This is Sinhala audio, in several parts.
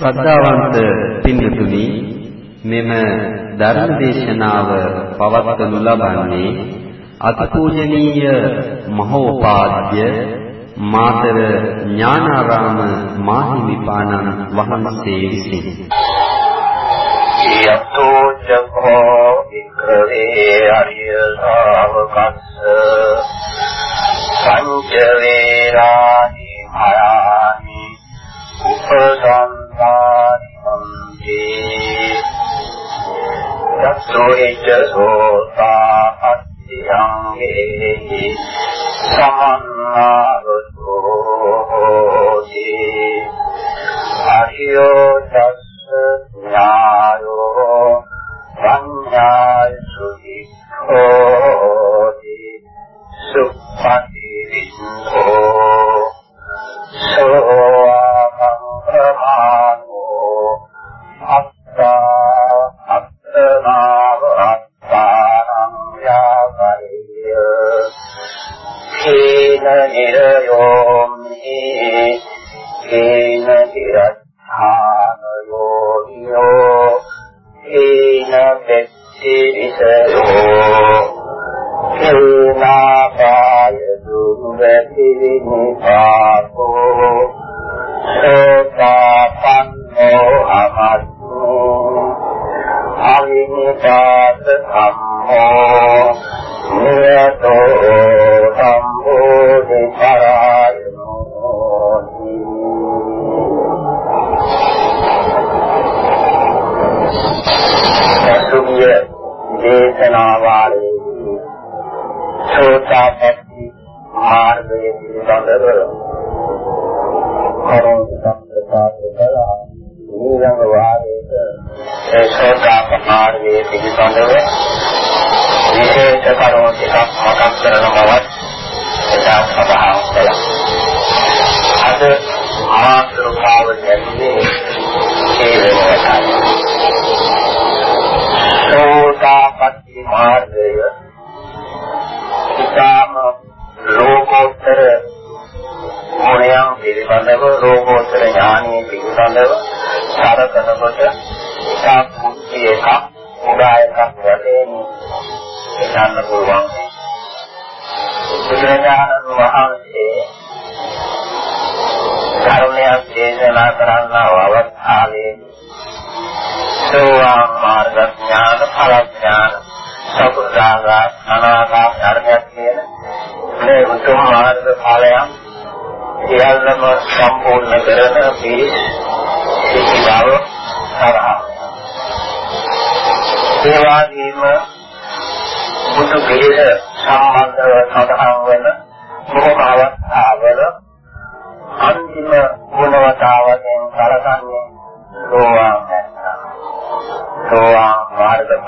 ශ්‍රද්ධාවන්ත පින්තුනි මෙම ධර්ම දේශනාව පවත්වනු ලබන්නේ අතිපූජනීය මහෝපාද්‍ය මාතර ඥානාරාම මාහිමිපාණන් වහන්සේ විසින්. යතෝ චකෝ වික්‍රේ අරිය ශාවකස්ස සංජ වේරානි භයානි උපසංකාරි මන්තේ යත්තෝ එච්ච සෝතා අත්‍යං හේහි සමන්නාගතෝ අරියෝ තස්ස ඥායෝ සංඥාය සුඛෝති සුප්පතිරින්ෝ සෝවාමං කේන නිරයෝමි කේන තිරත්ථානයෝ යෝ කේන පෙත්ති විසයෝ කේනාපාය දුර්ගති විනිපාතෝ සෝතාපන්නෝ අමස්සෝ අවිනිපාත සම්මෝ නිරතෝ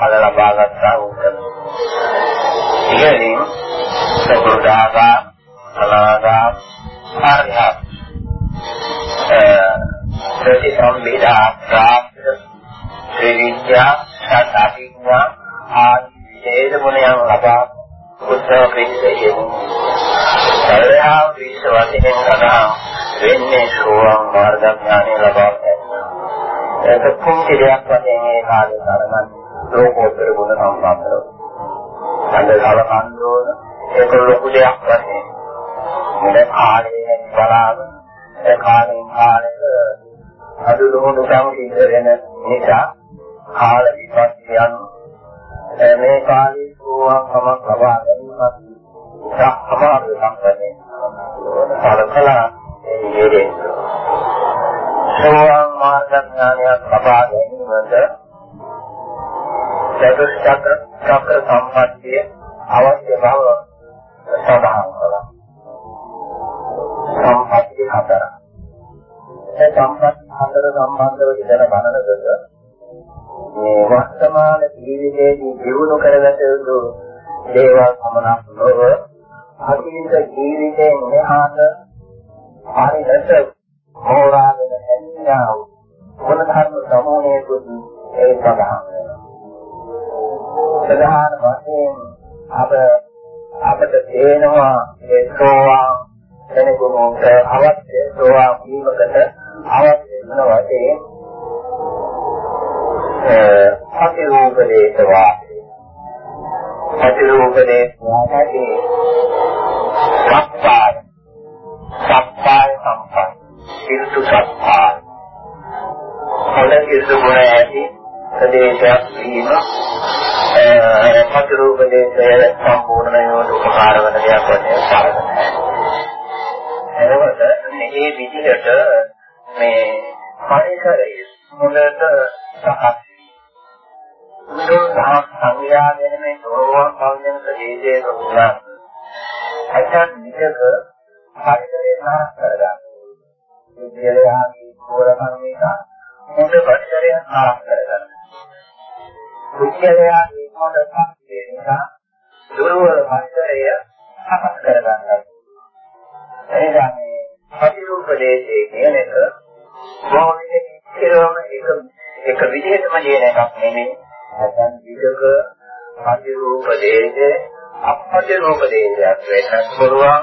ඵල ලබා ගන්නා උත්තර. ඉතින් සබුදාගා අනාගා ආර්යත් ප්‍රතිසම්බිදා ප්‍රාප්ත ත්‍රිවිද්‍යා සත්‍යිඥා ආදී හේතුමුණයන් ලබා උත්තර පිළිසෙයි. සරලව විශ්ව වශයෙන් සඳහන් වෙන්නේ සෝවාන් මාර්ග ඥානය ලබා ගැනීම. ඒක කුංචි දෙයක් වශයෙන් ඒ කාලේ තරමන් අවශ්‍ය බව සඳහන් කළා. සම්පත්තිය හතර. ඒ සම්පත්තිය හතර සම්බන්ධව ඉඳලා බලනකොට මේ වර්තමාන ජීවිතයේදී දියුණු කරගත යුතු දේවල් සමනක් නොව අතීත ජීවිතයෙන් මෙහාට හරියට හොරාගෙන හැදියා වූ ගුණ ධර්ම සමූහයකුත් ඒ සඳහන් වෙනවා. ප්‍රධාන වශයෙන් අප අපට තේනවා ඒ සෝවාන් කෙනෙකුට අවශ්‍ය සෝවාන් වීමකට අවශ්‍ය වෙන වශයෙන් ප්‍රතිරූපදේශ වාසය. ප්‍රතිරූපදේශ වාසයේ සප්පාය සප්පාය සම්පන්න. සිල්තු සප්පාය හොඳ සිල්තු ගුණ ඇති ප්‍රදේශයක් වීම ප්‍රතිරූපදේශය සම්පූර්ණයෙන්ම උපකාර වන දෙයක් වශයෙන් සාකච්ඡා එතකොට මේ විදිහට මේ පරිසරය මුලට සකස් මුදුන් සහ සංඥාගෙන මේ දෝරුවන් පවතින ප්‍රදේශයක වුණා. අචන් විදක පරිසරය නාස් කරගන්න. විද්‍යාලයන්ගේ කෝරකම් එක මුද පරිසරය නාස් කරගන්න. විද්‍යාලයන්ගේ මොඩ පස්සේ නිසා දුර්වල පරිසරය සකස් කරගන්නවා. එනිසා මේ ප්‍රතිරූප දේශයේ කියන එක බොහොම ඉතිරවම එක එක විදිහටම කියන එකක් නෙමෙයි. නැත්නම් විදක ප්‍රතිරූප දේශේ අප්‍රතිරූප දේශයක් වෙනස් පුළුවන්.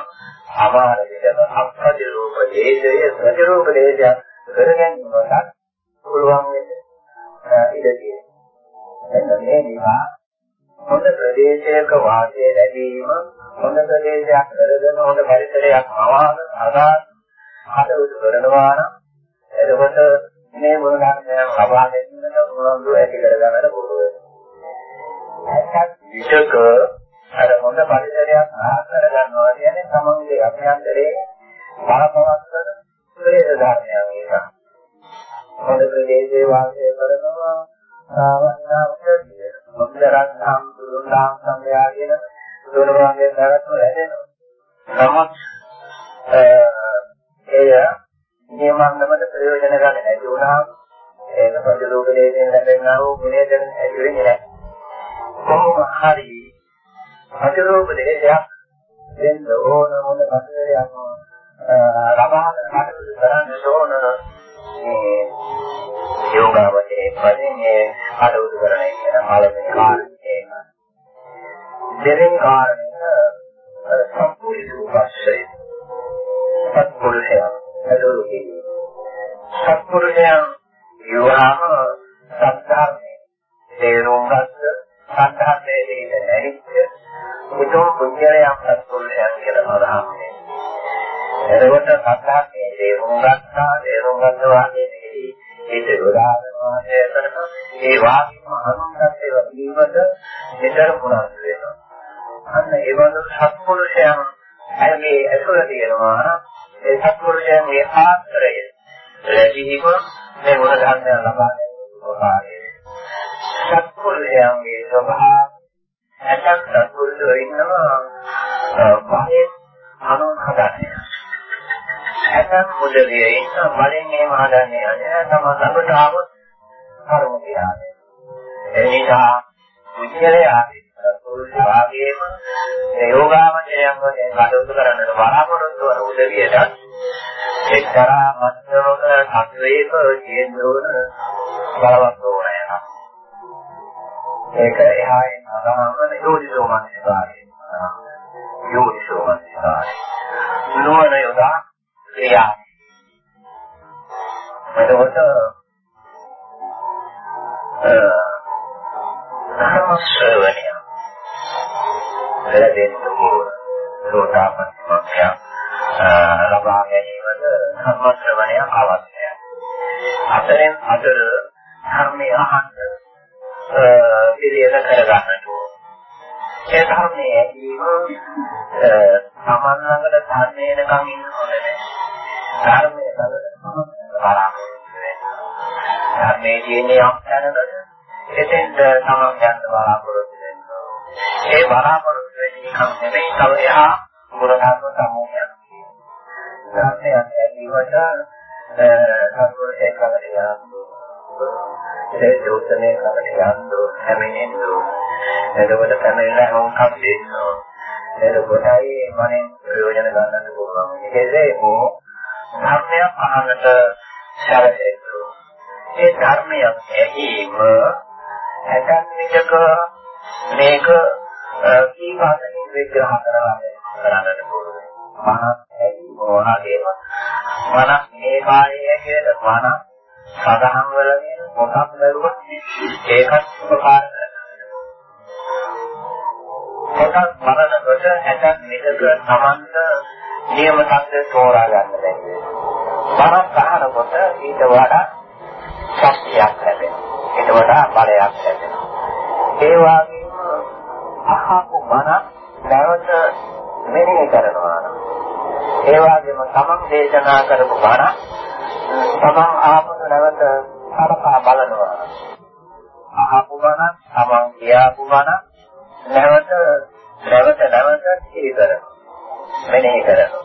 අමාර විදක අප්‍රතිරූප දේශය ප්‍රතිරූප දේශයක් කරගැනීමකට පුළුවන් වෙන්නේ ඉඩ තියෙනවා. එන්න මේ නිසා හොඳ ප්‍රදේශයක වාසය ලැබීම හොඳ ප්‍රදේශයක් කරගෙන හොඳ පරිසරයක් අවහන අදා හදවත කරනවා නම් එතකොට මේ මොන ධර්මයක් ලබා ගැනීමට උනන්දු ඇති කරගන්නට පුළුවන්. ඇත්තක් විෂක අර හොඳ පරිසරයක් ආහාර කරගන්නවා කියන්නේ තමන්ගේ අභ්‍යන්තරයේ නමුත් එය නියමන්නමද ප්‍රයෝජන ගන්න නැති වුණාම ඒක ප්‍රතිරූප දෙයෙන් ලැබෙනා වූ ගුණය දැන ඇති වෙන්නේ නැහැ. කොහොම හරි ප්‍රතිරූප දෙයක් එතකොට සත්‍ධර්මයේ තේරුම් ගත්තා තේරුම් ගත්තා වගේ ඒක උදාහරණ වශයෙන් කරන ඒ වාක්‍යම අනුගතේ වීමට මෙතර පුරාණ වෙනවා. අන්න ඒ වගේ සත්පුරුෂයන් ඇගේ ඇතුළ තියෙනවා ඒ සත්පුරුෂයන්ගේ ආශ්‍රය ලැබීම මේ ගුණ ධර්මයන් ලබා ඇතක් මුදලිය ඉන්න බලෙන් එහෙම හදන්නේ නැහැ තම ළඟට ආව කර්ම කියන්නේ එනිසා මුචලයා පුරුෂ වාගේම යෝගාවචරයන් වශයෙන් කටයුතු කරන්නට බලාපොරොත්තු වන උදවියට එක්තරා මත්වක සත්වයක ජීඳුන බලවත් ඕනෑ. ඒක එහායින් අදහමන යෝනිසෝ මනසිකාරය. යෝනිසෝ මනසිකාරය. නුවණ යොදා ක්‍රියා. එතකොට ධර්ම ශ්‍රවණය ලැබෙන්න ඕන. සෝතාපන්න මාර්ගය ලබා ගැනීමද ධර්ම ශ්‍රවණය අවශ්‍යයි. අතරින් අතර ධර්මයේ අහන්න පිළියෙල කරගන්නට ඕන. ඒ ධර්මයේ ඇදීම සමන් ළඟට ධර්මයේනකම් ඉන්න ඕනේ නැහැ. ධර්මයේ ළඟට බලාපොරොත්තු වෙන්න. ධර්මයේ තියෙන යම් තැනකට එතෙන්ද තමන් යන්න බලාපොරොත්තු වෙන්න. ඒ බලාපොරොත්තු වෙන්නේ නෙමෙයි තව එහා ගුණධර්ම සමූහයක්. ධර්මයන් ඇදීමට සම්පූර්ණ ඒකකට යනවා. ඒ දෝෂනේ කරකට යන්නෝ හැමෙන්නෝ. එතකොට තමයි මොකක්ද දෙන්නෝ. එතකොටයි මනෙන් ප්‍රයෝජන ගන්නත් පුළුවන්. ඒකේ හෝ ධර්මයක් අහන්නට සැලසෙන්න. ඒ ධර්මයක් ඇහිම ඇතන් විදක මේක කීපාතකින් විග්‍රහ කරවන්නේ කරන්නට පුළුවන්. මනස් ඇයි මොනවාදේම මනස් මේ කායේ ඇතුළත මනස් සදහම් වල තියෙන පොතක් බැලුවා ඒකත් උපකාර පොතක් බලනකොට ඇතත් විදක සමන්ත නියම තත්ත්වය තෝරා ගන්න බැහැ. බණක් අහනකොට ඊට වඩා ශක්තියක් ලැබෙනවා. ඊට වඩා බලයක් ලැබෙනවා. ඒ වගේම අහපු බණ නැවත මෙනෙහි කරනවා නම් ඒ වගේම තමන් දේශනා කරපු බණ තමන් ආපසු නැවත සලකා බලනවා. අහපු බණ තමන් කියාපු බණ නැවත නැවත නැවත සිහි කරනවා. මෙනෙහි කරනවා.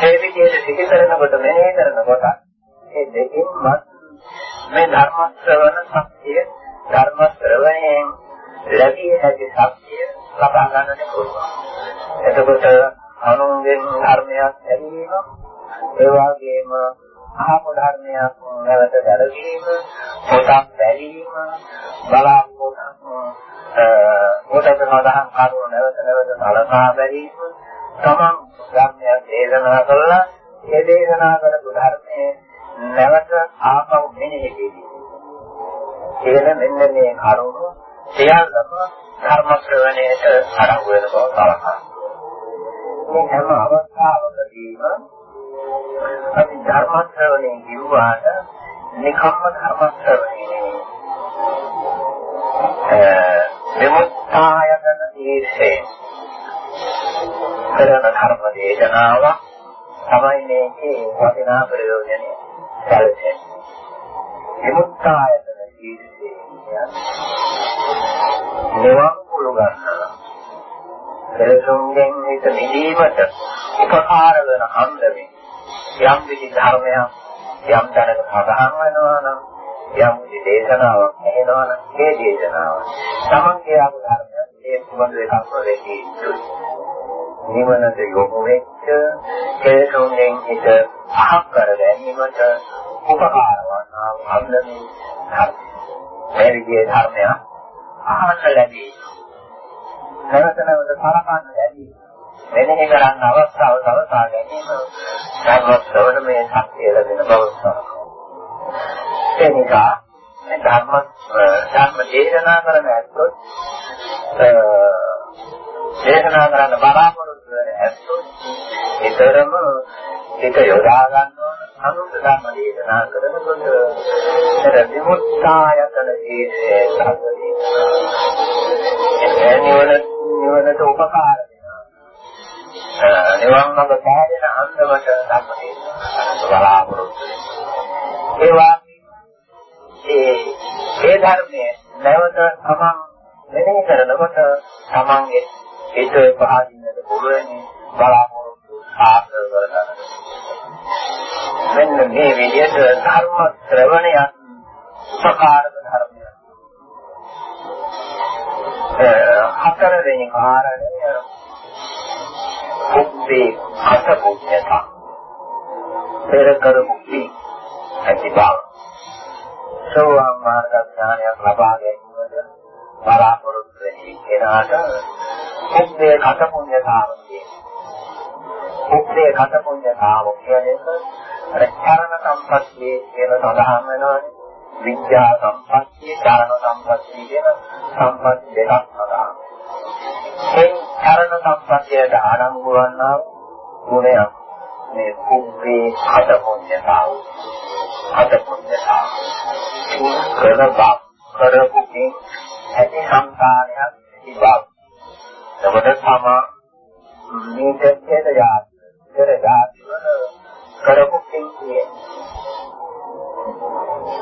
ඒ විදිහට සිහි කරනකොට මෙනෙහි කරනකොට මේ දෙකින්වත් මේ ධර්ම ශ්‍රවණ ශක්තිය ධර්ම ශ්‍රවණයෙන් ලැබිය හැකි ශක්තිය ලබා ගන්නට පුළුවන්. එතකොට අනුන්ගෙන් ධර්මයක් ලැබීම ඒ වගේම අහපු ධර්මයක් නැවත දැරීම පොතක් බැලීම බලාපොරොත්තු පොතක සඳහන් කරුණු නැවත නැවත සලකා බැලීම තමන් ධර්මයක් දේශනා කළා. ඒ දේශනා කරපු ධර්මයේ නැවත ආපහු මෙනෙහි කිරීම. කියන මෙන්න මේ කරුණු සියල්ලම ධර්ම ශ්‍රවණයට අරහු වෙන බව සලකනවා. මේ හැම අවස්ථාවකදීම අපි ධර්ම ශ්‍රවණය කිව්වාට නිකම්ම ධර්ම ශ්‍රවණය කරන ධර්ම දේශනාව තමයි මේකේ වටිනා ප්‍රයෝජනය සැලසෙන්නේ. විමුක්තායතන තීර්ෂේ නිවන් කුළු ගන්නවා එලෙසුන්ගෙන් හිත නිදීමට උපකාර වන අන්දමේ යම් විදි ධර්මයක් යම් තැනක සඳහන් වෙනවා නම් යම් විදි දේශනාවක් ඇහෙනවා නම් ඒ දේශනාව තමන්ගේ ආපු ධර්මයක් ඒ සුබඳ එකක් වෙදී නිවනට යොමු වෙච්ච එලෙසුන්ගෙන් හිත අහක් කර ගැනීමට උපකාර වන්නා අන්දමේ ධර්ම. මේ විදිහේ ධර්මයක් අහන්න ලැබී නැවත නැවත සලකන්න ලැබී මෙනෙහි කරන්න අවස්ථාව සලසා ගැනීම ධර්මස්වර මේ ශක්තිය ලැබෙන බව ඒ නිසා මේ ධර්ම ධර්ම දේශනා කරන ඇත්තොත් දේශනා කරන්න බලාපොරොත්තු වෙන ඇත්තොත් ඒතරම ඒක යොදා ගන්නවා අනුත් ධර්ම දේශනා කරනකොට එතන විමුක්තායතන ඒ සත්‍යය නිවන නිවනට උපකාර වෙනවා. නිවන් මඟ පෑදෙන අන්දමට ධර්ම දේශනා බලාපොරොත්තු වෙනවා. ඒ ඒ ධර්මයේ නැවත තමන් මෙනෙහි කරනකොට තමන්ගේ හිත පහදින්නට පුළුවන් බලාපොරොත්තු සාර්ථක කරගන්න. මෙන්න මේ විදිහට ධර්ම ශ්‍රවණයක් උපකාරක ධර්මයක්. හතරවෙනි කාරණය කුප්පේ අත පුඤ්ඤතා. පෙර කරපු කී ඇති බව. සෝවාන් මාර්ග ඥානයක් ලබා ගැනීමට බලාපොරොත්තු වෙන කෙනාට කුප්පේ කත පුඤ්ඤතාව කියන්නේ. කුප්පේ කත පුඤ්ඤතාව කියන්නේ අර චරණ සම්පත්තියේ කියන සඳහන් වෙනවානේ. විද්‍යා සම්පත්තිය, චරණ සම්පත්තිය කියන සම්පත් දෙකක් සඳහන්. මේ චරණ සම්පත්තියට ආරම්භ වන්නා ගුණයක් මේ කුප්පේ කත පුඤ්ඤතාව. කත පුඤ්ඤතාව. කරබක් කරපු කින් ඇති සංකාරයක් තිබා. එතකොට තම මේ දෙකේද යා පෙර ධාතු වල කරපු කියේ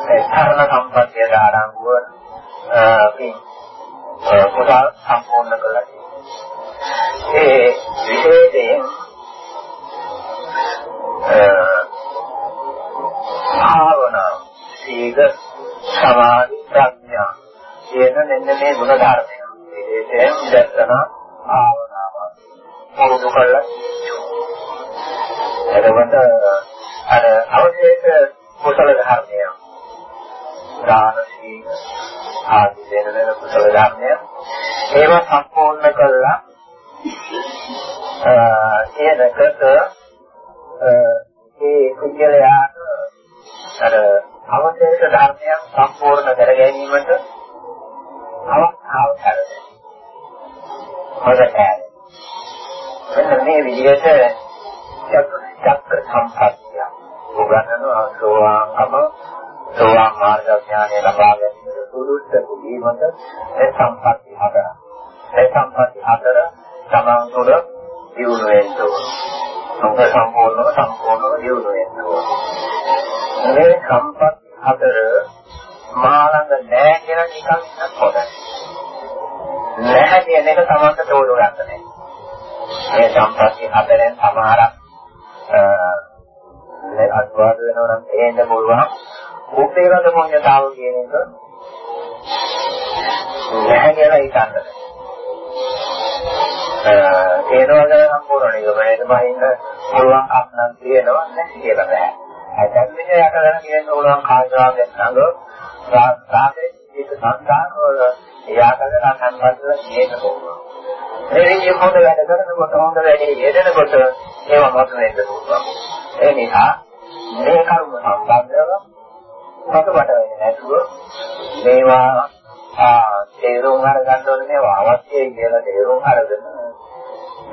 ඒ කාරණ සම්පත්තිය ආරම්භව පින් කුසල් සම්පූර්ණ කළා. ඒ විශේෂයෙන් භාවනා සීල සමාධි ප්‍රඥා කියන මෙන්න මේ ගුණ ධර්මය. විශේෂයෙන් දර්ශන භාවනාව පුරුදු කළා. එතකොට අර අවශ්‍යක කුසල ධර්මය දාන සීල ආදී වෙන වෙන කුසල ධර්මය ඒවා සම්පූර්ණ කළා එනකට ඒ කුජලයාට අර අවශ්‍යක ධර්මයන් සම්පූර්ණ කර ගැනීමට අවස්ථාව කරන්නේ. හොඳට මෙන්න මේ විදිහට චක්‍ර සම්පත්තිය උගන්වනවා සෝවාන්කම සෝවාන් මාර්ග ඥානය ලබා ගැනීමට සුදුසු වීමට මේ සම්පත්ති හතර. මේ සම්පත්ති හතර තමන් තුළ දියුණු වෙන්න ඕන. සම්ප සම්පූර්ණව සම්පූර්ණව දියුණු වෙන්න ඕන. මේ සම්පත්ති හතර මා ළඟ නැහැ කියලා නිකන් ඉන්නත් හොඳයි. නැහැ කියන එක තමන්ට තෝරගන්න නැහැ. මේ සම්පත්ති හතරෙන් සමහරක් මේ අත්වාද වෙනවා නම් තේන්න පුළුවන්. උපේරද මොඤ්ඤතාව කියන එක නැහැ කියලා හිතන්න. තේනවද සම්පූර්ණ නිගමනයට බහින්න පුළුවන් අත්නම් තියෙනවා නැහැ කියලා බෑ. ඇතැම් විට යකගෙන කියන්න පුළුවන් කාර්යවාදයෙන් නඟ රාගයේ ඒක සංස්කාර වල යාකගෙන අසංගතව තියෙන පුළුවන්. ඒ විදිහ හොඳ වැඩ කරනකොට හොඳ වැඩේ යෙදෙනකොට ඒවා මත වෙන්න පුළුවන්. ඒ නිසා මේ කරුණ සම්බන්ධව පසුබට වෙන්නේ නැතුව මේවා ආ තේරුම් අරගන්න ඕනේ මේවා අවශ්‍යයි කියලා තේරුම් අරගෙන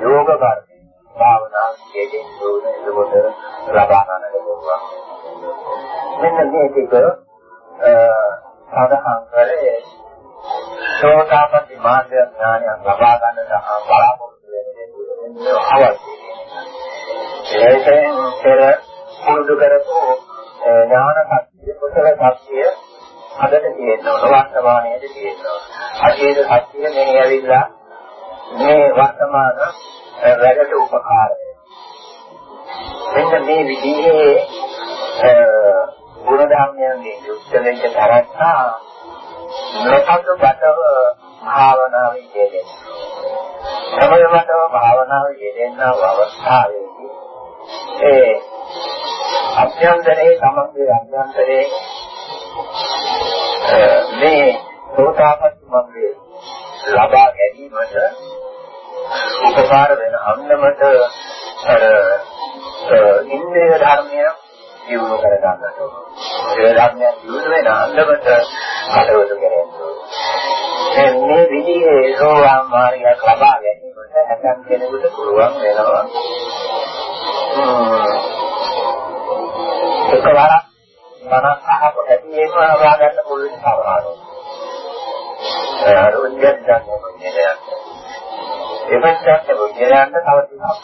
යෝග කර්මය භාවනා කියකින් දුර එතකොට ලබා ගන්නට පුළුවන්. මෙන්න මේ ටික සාධහන් කරේ සෝතාපට්ටි මාර්ග ඥානය ලබා ගන්නට බලාපොරොත්තු වෙන්නේ අවශ්‍යයි. ඒකෙන් පෙර පුරුදු කරපු ඥාන ශක්තිය කුසල ශක්තිය අදට තියෙනවා වර්තමානයේදී තියෙනවා. අතීත ශක්තිය මෙහි ඇවිල්ලා මේ වර්තමාන වැඩට උපකාරය. මෙන්න මේ විදිහේ ගුණ ධර්මයන්ගේ යුක්ත වෙච්ච තරස්සා නොසතු බතව භාවනාවේ යෙදෙන. සමයමතව භාවනාවේ යෙදෙනා අවස්ථාවේදී ඒ අභ්‍යන්තරයේ තමන්ගේ අභ්‍යන්තරයේ මේ සෝතාපට්ටි මග්ගේ ලබා ගැනීමට උපකාර වෙන අන්නමත අර ඉන්ද්‍රිය ධර්මය දියුණු කර ගන්නට ඕන. ඒ ධර්මය දියුණු වෙන අන්නමත කටයුතු කරන්න ඕන. මේ විදිහේ සෝවාන් මාර්ගයක් ලබා ගැනීමට හැම කෙනෙකුට පුළුවන් වෙනවා. එකවරක් මනස් අහක ඇතිවීම ලබා ගන්න පුළුවන් සමහරවල්. ඒ රුධිරයන් ගන්න එපස්සට රුධිරයන්ට තව ටිකක්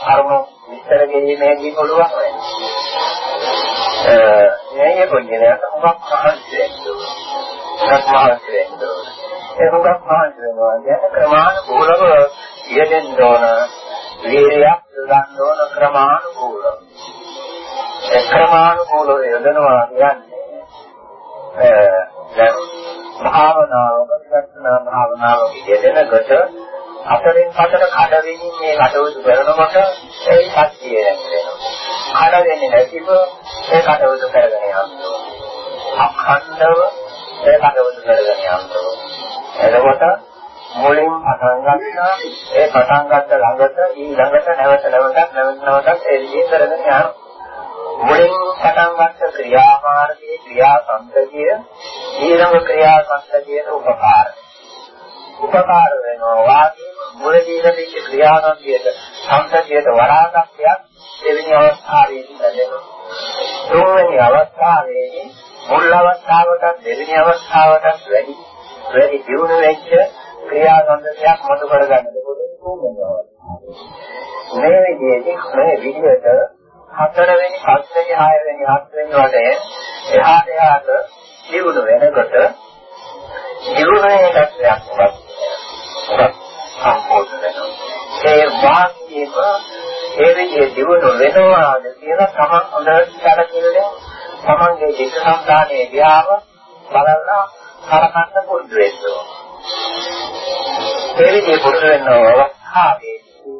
කර්ම විස්තර කිරීමේදී පුළුවන් වෙනවා. ඒ මේ රුධිරයන්ට හුඟක් මහන්සි වෙනවා. මහන්සි වෙනවා. ඒ හුඟක් මහන්සි වෙනවා. දැන් ක්‍රමානුකූලව යෙදෙන්න ඕන. වීර්යයක් ගන්න ඕන ක්‍රමානුකූලව. ඒ ක්‍රමානුකූලව යොදනවා කියන්නේ දැන් භාවනාව විපස්සනා භාවනාව යෙදෙනකොට අතරින් පතර කඩවෙමින් මේ කටයුතු කරනකොට ඒ ශක්තිය නැතිවෙනවා. කඩ වෙන්නේ නැතිව ඒ කටයුතු කරගෙන යනවා. අඛණ්ඩව ඒ කටයුතු කරගෙන යනවා. එතකොට මුලින් පටන් ගන්නා ඒ පටන් ගත්ත ළඟට ඊළඟට නැවත නැවතත් නැවත නැවතත් ඒ විදිහට කරගෙන යනවා. මුලින් පටන් ගත්ත ක්‍රියාමාර්ගයේ ක්‍රියා සංකතිය ඊළඟ ක්‍රියා සංකතියට උපකාර. උපකාර වෙනවා වාගේ මුලදී ලැබිච්ච ක්‍රියාවන්තියට සංකතියට වරාගත්යක් දෙවෙනි අවස්ථාවේදී ලැබෙනවා. තුන්වෙනි අවස්ථාවේදී මුල් අවස්ථාවටත් දෙවෙනි අවස්ථාවටත් වැඩි වැඩි දියුණු වෙච්ච ක්‍රියා සංකතියක් මතු කරගන්නද තුන්වෙනි අවස්ථාවේ. මේ විදිහේ මේ විදිහට හතරවෙනි, පස්වෙනි, හයවෙනි, හත්වෙනි වගේ එහාට එහාට දියුණු වෙනකොට දියුණු වෙන එකක් සම්පූර්ණ වෙනවා. ඒ වාක්‍යෙම ඒ විදිහේ දියුණු වෙනවාද කියලා තමන් හොඳට සැලකෙන්නේ තමන්ගේ චිත්ත සංකාණයේ ගියාම බලලා කරකන්න පුරුදු වෙන්න ඕන. ඒ විදිහේ පුරුදු වෙන අවස්ථාවේදී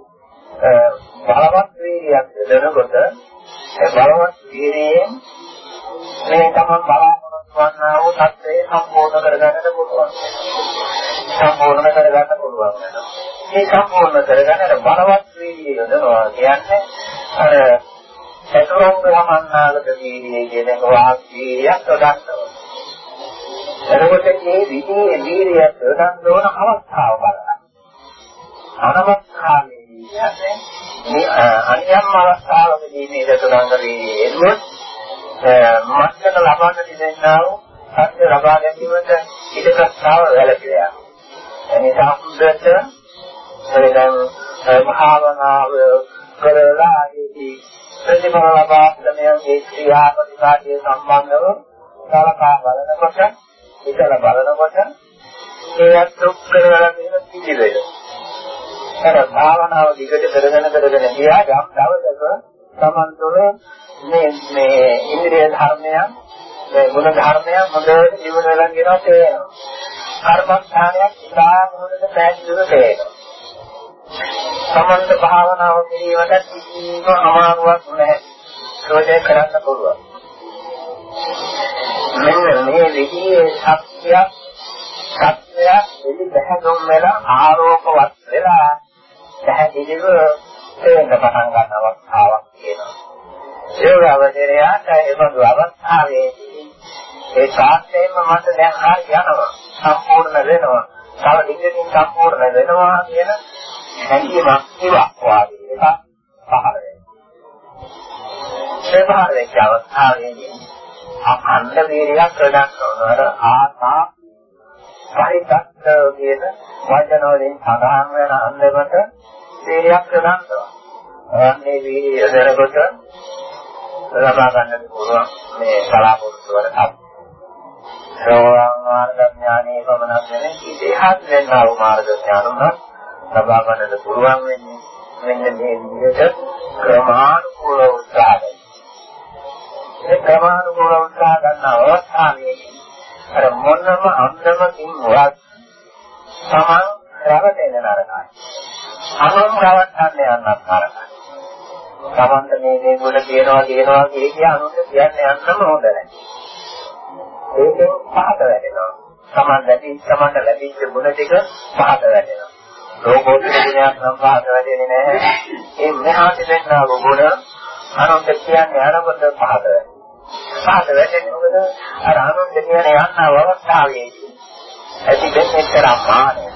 බලවත් වීර්යයක් දෙනකොට ඒ බලවත් වීර්යයෙන් මේ තමන් බලාපොරොත්තු වන්නා වූ தත්ත්වය සම්පූර්ණ කරගන්නට පුළුවන්. සම්පූර්ණ කරගන්න පුළුවන් වෙනවා. මේ සම්පූර්ණ කරගන්නට බලවත් වීර්යය යොදනවා කියන්නේ අර සතරංග සමන්නාගත වීර්යය කියන එක වාක් වීර්යයක් යොදන්නවා. එතකොට මේ විදිහේ වීර්යය යොදන් දෝන අවස්ථාව බලන්න. අනවස්ථාවේ කියන්නේ මේ අනියම් අවස්ථාවකදී මේ දතුරංග වීර්යය මත්තක ලබන්න තිබෙනා වූ සත්‍ය ලබා ගැනීමට ඉඩ ප්‍රස්තාව වැළපියා. එනිසා හුදට එනම් භාවනාව කරලා ආදී ප්‍රතිඵල ලබා ගැනීමේ ක්‍රියා ප්‍රතිපාදයේ සම්බන්ධව සලකා බලනකොට ඉතල බලනකොට ඒත් දුක් කරලා තියෙන පිළිවෙල. අර භාවනාව දිගට කරගෙන කරගෙන ගියා යම් දවසක Taman තුළ මේ මේ ඉන්ද්‍රිය ධර්මයන් මේ ගුණ ධර්මයන් හොඳට ජීවන වෙලන් කියනවා තේරෙනවා. කර්මස්ථානයක් ඉතාම හොඳට පැහැදිලිව තේරෙනවා. සමන්ත භාවනාව පිළිවෙලට කිසිම අමාරුවක් නැහැ. ඒක කරන්න පුළුවන්. මෙන්න මේ විදිහේ සත්‍යයක් සත්‍යයක් එලි බහැදුම් වෙලා ආරෝපවත් වෙලා පැහැදිලිව තේරෙන්න පටන් ගන්න අවස්ථාවක් තියෙනවා. යෝගාවචරයට ඒ බඳු අවස්ථාවේදී ඒ ශාස්ත්‍රයෙන්ම මට දැන් හරි යනවා. සම්පූර්ණ වෙනවා. තව ටිකකින් සම්පූර්ණ වෙනවා කියන හැඟීමක් ඉවක් වාගේ එක පහළ වෙනවා. ඒ පහළ වෙච්ච අවස්ථාවේදී අඛණ්ඩ වීර්යයක් ප්‍රදාන කරනවර ආසා පරිත්‍ත්ත කියන වචන වලින් සඳහන් වෙන අන්දමට වීර්යයක් ප්‍රදාන කරනවා. අනේ වීර්යය දරකොට ලබා ගන්නට පුළුවන් මේ බලාපොරොත්තු වල තමයි. සෝවාන් මාර්ග ඥානයේ පමණක් නෙවෙයි ඉතිහාස වෙනා වූ මාර්ග ඥානම ලබා ගන්නට පුළුවන් වෙන්නේ මෙන්න මේ විදිහට ක්‍රමානුකූල උත්සාහය. ඒ ක්‍රමානුකූල උත්සාහ ගන්න අවස්ථාවේදී අර මොනම අන්දමකින් වත් සමන් රැවටෙන නරකයි. අනුන් රවට්ටන්න යන්නත් නරකයි. තමන්ට මේ මේ ගුණ තියෙනවා කියනවා කිය කිය අනුන්ට කියන්න යන්නම හොඳ නැහැ. ඒකෙන් පහත වැටෙනවා. තමන් ලැබි තමන්ට ලැබිච්ච ගුණ ටික පහත වැටෙනවා. ලෝකෝත්තර ගුණයක් නම් පහත වැටෙන්නේ නැහැ. ඒ මෙහාට දෙන්නා වූ ගුණ අනුන්ට කියන්නේ අරකට පහත වැටෙනවා. පහත වැටෙන්නේ මොකද? අර අනුන්ට කියන යන්න අවස්ථාවේදී ඇති දෙන්නේ තරම් මානය.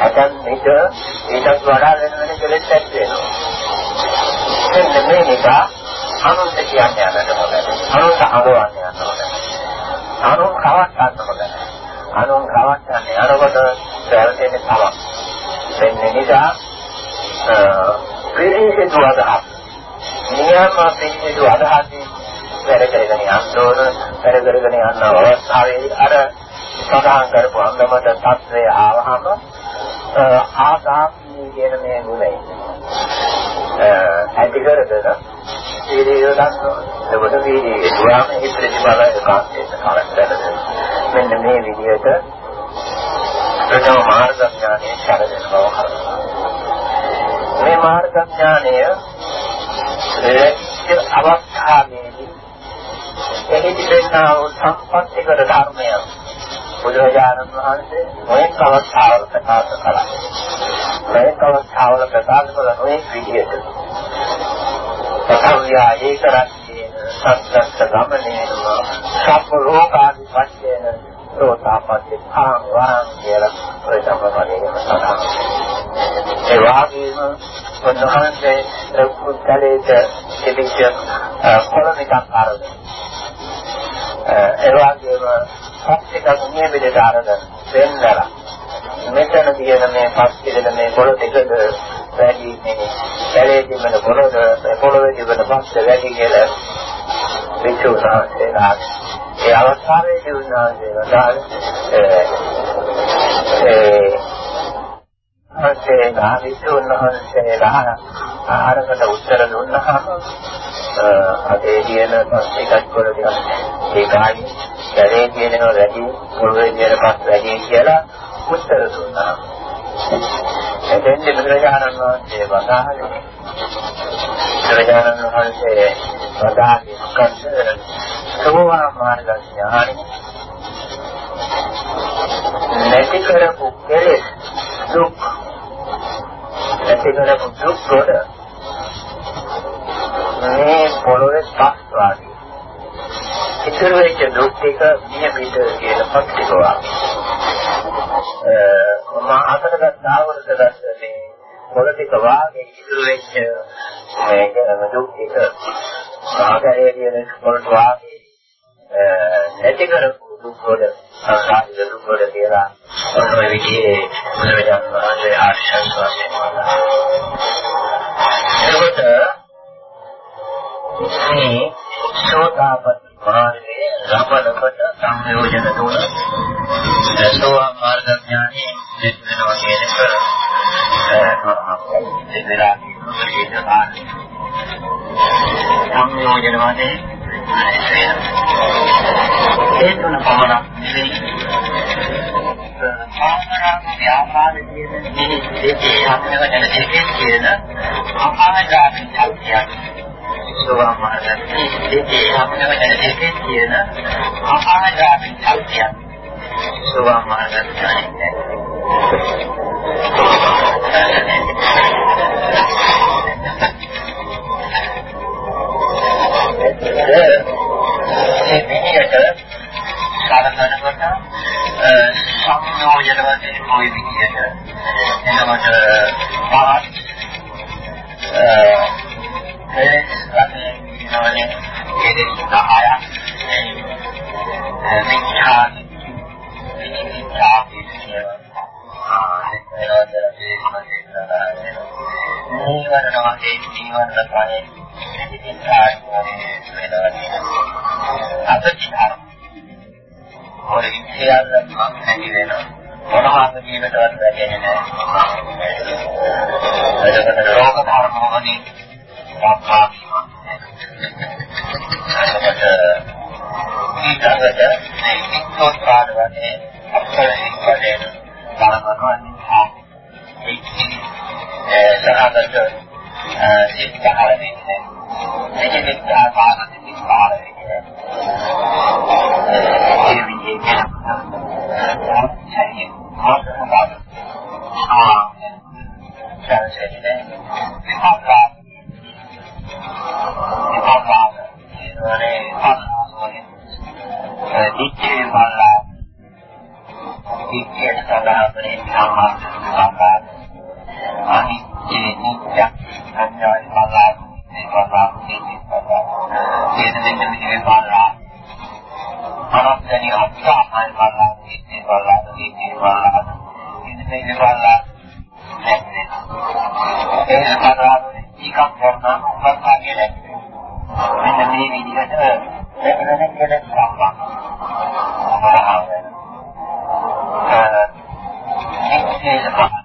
අදන් මේක ඊටත් වඩා වෙන වෙන කෙලෙස් ඇති වෙනවා. මෙන්න මේ නිසා අනුන්ට කියන්නේ යන්නට හොඳයි. අනුන්ට හදවන්න යන්න හොඳයි. අනුන් කවට්ටන්න හොඳයි. අනුන් කවට්ටන්නේ අරකට පැවතෙන්නේ තමයි. මෙන්න නිසා පිළිසිතු අදහස්. නියම පිළිසිතු අදහසින් වැඩ කරගෙන යන්න ඕන. වැඩ කරගෙන යන අවස්ථාවේ අර සඳහන් කරපු අංගමත තත්ත්වය ආවහම ආසාප්පී කියන මේ ගුණය ඇති කරගෙන වීර්යය දක්වනවා. එතකොට වීර්යය දුරාම ඒ ප්‍රතිඵල එකාන්තයෙන් කරන්නේ. මෙන්න මේ විදිහට ප්‍රථම මාර්ග ඥානයේ සැලසෙන බව කරනවා. මේ මාර්ග ඥානය ඒ අවස්ථාවේදී එහි තිබෙනා වූ සම්පත්තිකර ධර්මය බුදුරජාණන් වහන්සේ මොකක් අවස්ථාවල ප්‍රකාශ කළා. මේක අවස්ථාවල ප්‍රකාශ කළ නොයේ විදියට. සත්‍යය ඒකරන්නේ සත්‍යස්ස ගමනේම සප්ප ලෝකාදි පච්චේන සෝතාපට්ටි භාං වරං කියලා ඔය සම්පතේම සඳහන්. ඒ වගේම වන්දහන්සේ කුත්තලේට තිබිච්ච කොළමිකක් ආරම්භ. ඒ වගේම සත්‍යක නියමෙට ආරම්භ වෙන්නලා මෙතන තියෙන මේ පස් පිළිදෙන මේ පොළ දෙකද වැඩි මේ කැලේ තිබෙන පොළොද පොළොවේ තිබෙන පස් වැඩි කියලා විචුනාසේලා ඒ අවස්ථාවේදී උන්වහන්සේ වදාළ ඒ අන්සේ විචුනාසේලා ආහාරකට උත්තර දුන්නාම අතේ තියෙන පස් එකක් වල ටිකක් ඒකයි කැලේ තියෙනවා වැඩි පොළොවේ තියෙන පස් වැඩි කියලා උත්තර දුන්නා. එතෙන්දි බුදුරජාණන් වහන්සේ වදාළේ බුදුරජාණන් වහන්සේ වදාළේ මොකද? සෝවාන් මාර්ග ඥානයි. නැති කරපු කෙලෙස් දුක් නැති කරපු දුක් වල මේ පොළොවේ පස් වාගේ ඉතුරු වෙච්ච දුක් ටික නියමිත කියන පක්ෂිකවා. මම අතකට ආවරද දැක්කේ පොලිටික වාගේ ඉතුරු වෙච්ච මේ දුක් ටික සාගරයේ කියන පොලිටික වාගේ නැති කරපු දුක් වල සංසාරික දුක් වල කියලා ඔය විදිහේ බුදුරජාණන් වහන්සේ ආශිර්වාද වශයෙන් එතකොට මේ සෝතාපට්ටි මාර්ගයේ ලබනකොට සංයෝජන තුන. සෝවා මාර්ග ඥානෙ දෙත් වෙනවා කියන එක දෙදලා සංයෝජන වශයෙන් ඒ තුන පමණක් නෙවෙයි. සාමරාම ව්‍යාපාර කියන මේ දෙකේ අත්‍යවශ්‍ය දෙකේ කියන අපාදාන ශක්තියක් සෝවාන් මාර්ගයේ දෙකේ අත්‍යවශ්‍ය දෙකේ කියන අපාදාන ශක්තියක් සෝවාන් මාර්ගයේ අනත්තනි අත්‍යවශ්‍යයි බලලා මේ බලලා මේ බලලා ඉන්නේ මේ බලලා නැත්නම් ඒ බලලා ටිකක් කරනවා උපස්ථා කියලා මෙන්න මේ විදිහට වෙනද කියලා ගන්නවා අපරාධ ඒ ඒක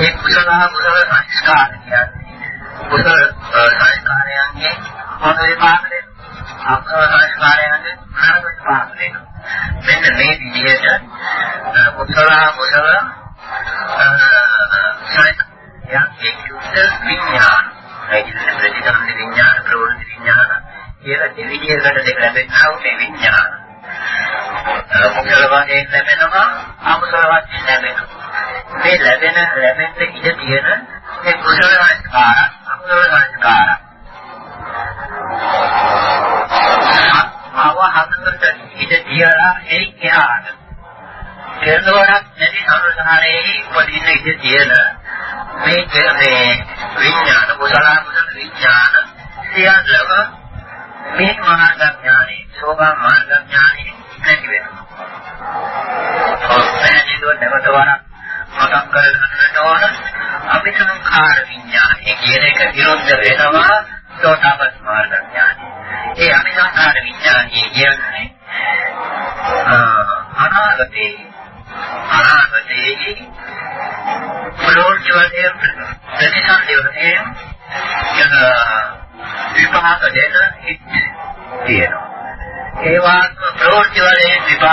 ඒ කුසල කුසල සංස්කාර කියන්නේ කුසල සංස්කාරයන්ගේ මොන විපාක ලැබෙන්න ඉඩ තියෙන මේ කුසල සංස්කාර අකුසල සංස්කාර අවහකට ඉඩ තියලා ඒ ඥාන කෙරදවරක් නැති සංස්කාරයේ උපදින ඉඩ තියෙන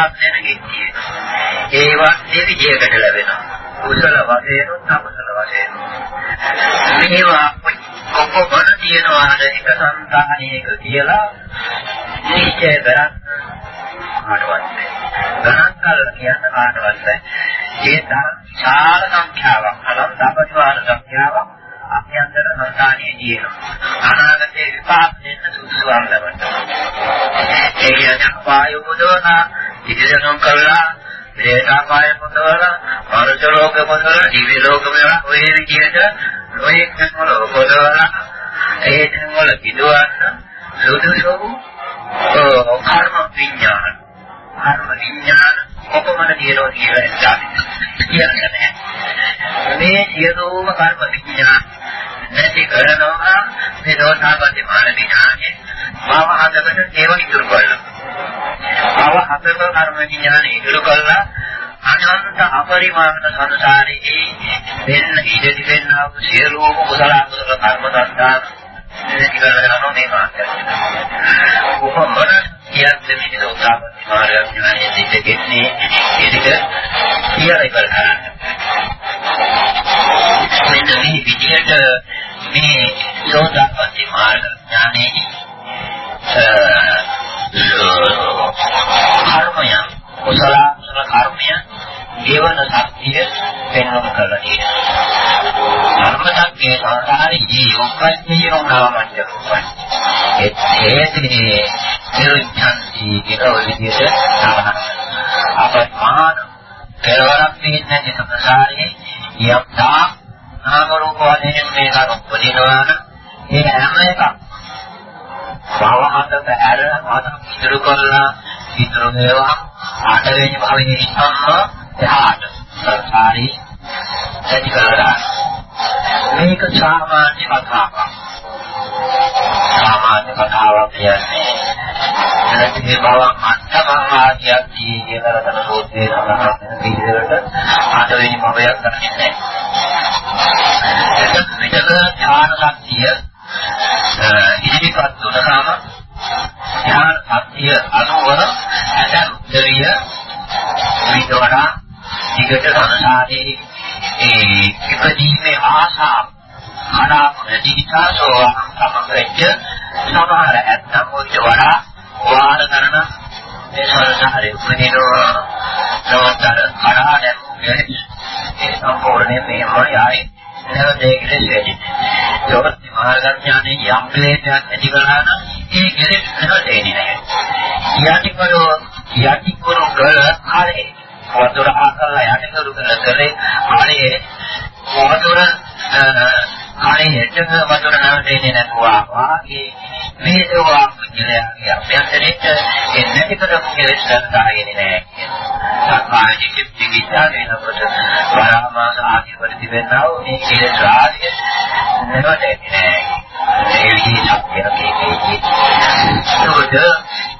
වලින් විපාක දෙන හිත් තියෙනවා. ඒවා දෙවිදියකට ලැබෙනවා. කුසල වශයෙන් අකුසල වශයෙන්. මේවා කොපමණ තියනවාද එක සංතානයක කියලා නිශ්චය කරන්න කාටවත් ගණන් කරලා කියන්න කාටවත් ඒ තරම් විශාල සංඛ්‍යාවක් අනන්ත අපරිවාර සංඛ්‍යාවක් අභ්‍යන්තර සංස්කාරයේ තියෙනවා. අනාගතේ විපාක දෙන්න සුදුසු අන්දමට. ඒ කියන්නේ අපාය උපදවන ඉදිරියටම කරලා දේශාපාය පොතවල මනුෂ්‍ය ලෝක පොතවල දිව්‍ය ලෝක වල ඔය විදිහට ඔය එක්කවල පොතවල ඒ තැන්වල පිටවන්න සුදුසු කර්ම විඥාන කර්ම විඥාන කොපමණ තියෙනවා කියලා කියන්නේ නැහැ. මේ සියලුම කර්ම විඥාන නැති කරනවා මේ දෝෂාපති මාන විඥානේ භව හදකට ඒව ඉතුරු කරනවා. භව හදක කර්ම විඥානේ ඉතුරු කරලා අනන්ත අපරිමාණ සංසාරේ දෙන්න ඉඩ තිබෙනා වූ සියලුම කුසල අකුසල කර්ම සංස්කාර නැති කරනවා මේ මාර්ගය. කොහොමද කියන්නේ මේ දෝෂාපති මාන විඥානේ දෙකෙන්නේ ඒක කියලා ඉවර කරන්න. මෙන්න මේ විදිහට මේ සෝදාපට්ටි මාර්ග ඥානෙහි කර්මය කුසල කුසල කර්මය ජීවන ශක්තිය පෙන්වන්න කරලා තියෙනවා. කර්ම ශක්තිය සංසාරේ යොක්කන්නේ යොන්නාමන්ට රූපයි. ඒ හේතුනේ නිරුද්ධන්ති කියන ඔය විදිහට අපත්මාන කෙලවරක් දෙන්නේ නැති සංසාරේ යම්තා නාම රූප වශයෙන් මේ කර උපදිනවා නම් ඒ හැම එකක් භවහතට ඇර මාත ඉදිරි කරලා ඉදිරි වේවා ආටවෙනි භවෙනි සම්ම එහාට සංසාරී ඇති කරලා මේක සාමාන්‍ය කතාවක්. සාමාන්‍ය කතාවක් කියන්නේ එලෙසේ බව අටමහාදියක් කියන රතන සූත්‍රයේ සඳහන් වෙන විදිහට ආටවෙනි භවයක් කරන්නේ නැහැ. ඒක විතර ඥාන ශක්තිය ඉදිරිපත් වුණාම ඥාන ශක්තිය අනුවර ඇතන් දෙවිය විදවනා ඊකට සංසාරේ ඒ ඉපදීමේ ආශාව කඩාපුර දීතාසෝ සමගච්ඡ සමහර ඇත්තම් උච්ච වඩා වාර කරන මේ සංසාරේ උපදිනවා නවතර කඩා දැක්කේ ඒ සම්පූර්ණයෙන් මේමයි ආයේ නැවත ඒකෙට වැඩි. ඒකත් මාර්ගඥානයේ යම් ක්ලේශයක් ඇති කරලා නම් ඒ කෙලෙස් නැවත එන්නේ නැහැ. යටිකරෝ යටිකරෝ කර කාලේ වතුර ආකල්ලා යටිකරෝ කර කරේ කාලේ වතුර කාලේ හෙටක වතුර නැවතෙන්නේ නැතුවා වාගේ මේ දෝවා කුජලයාගේ අභ්‍යන්තරෙට එන්නට කරපු කෙලෙස් ගන්නාගෙන නෑ සක්කාය චිත්ත විචාර වෙනකොට පරමාස ආදී වර්ති වෙනවා මේ කෙලෙස් රාජ්‍ය නැවතෙන්නේ නෑ ඒ විදිහට කියනකේදී ඒකද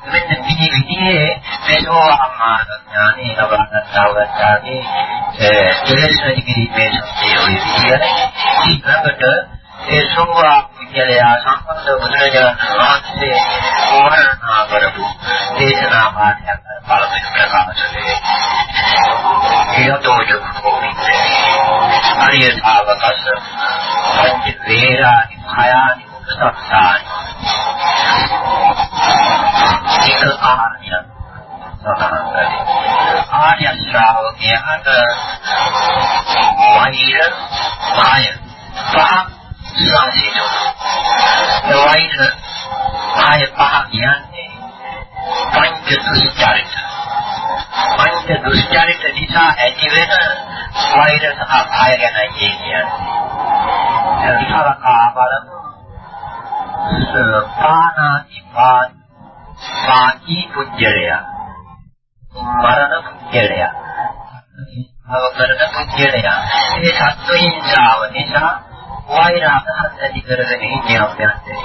මෙන්න මේ විදිහේ මේ දෝවා ඥානේ ලබන්නතාවතාවේ කෙලෙස් වැඩි කිරීමේ සත්‍යය ඔය විදිහට ඊළඟට ඒ සෝවා විද්‍යාලය සම්බන්ධ බුදුරජාණන් වහන්සේ වර්ණනා කරපු දේශනා මාර්ගයක් පළවෙනි ප්‍රකාශනයේ කියතෝ යෝගෝමිතේ අරියතාවකස පංච වේරානි භයානි සත්තානි ඒක ආරණ්‍ය සඳහන් කරේ. ආර්ය ශ්‍රාවකයාට වෛර මාය පහ සංසිඳු. වෛර මාය පහ කියන්නේ පංච දුස්චරිත. පංච දුස්චරිත නිසා ඇතිවෙන වෛර සහ භය ගැන කියන්නේ. සරකා බලමු. පානාති පාන පාටි පුජ්‍යලය. මරණ පුජ්‍යලය. අවකරණ පුජ්‍යලය. මේ සත්වහිංසාව නිසා වෛරාගහත් ඇති කරගෙන ඉන්නවා කියන්නේ.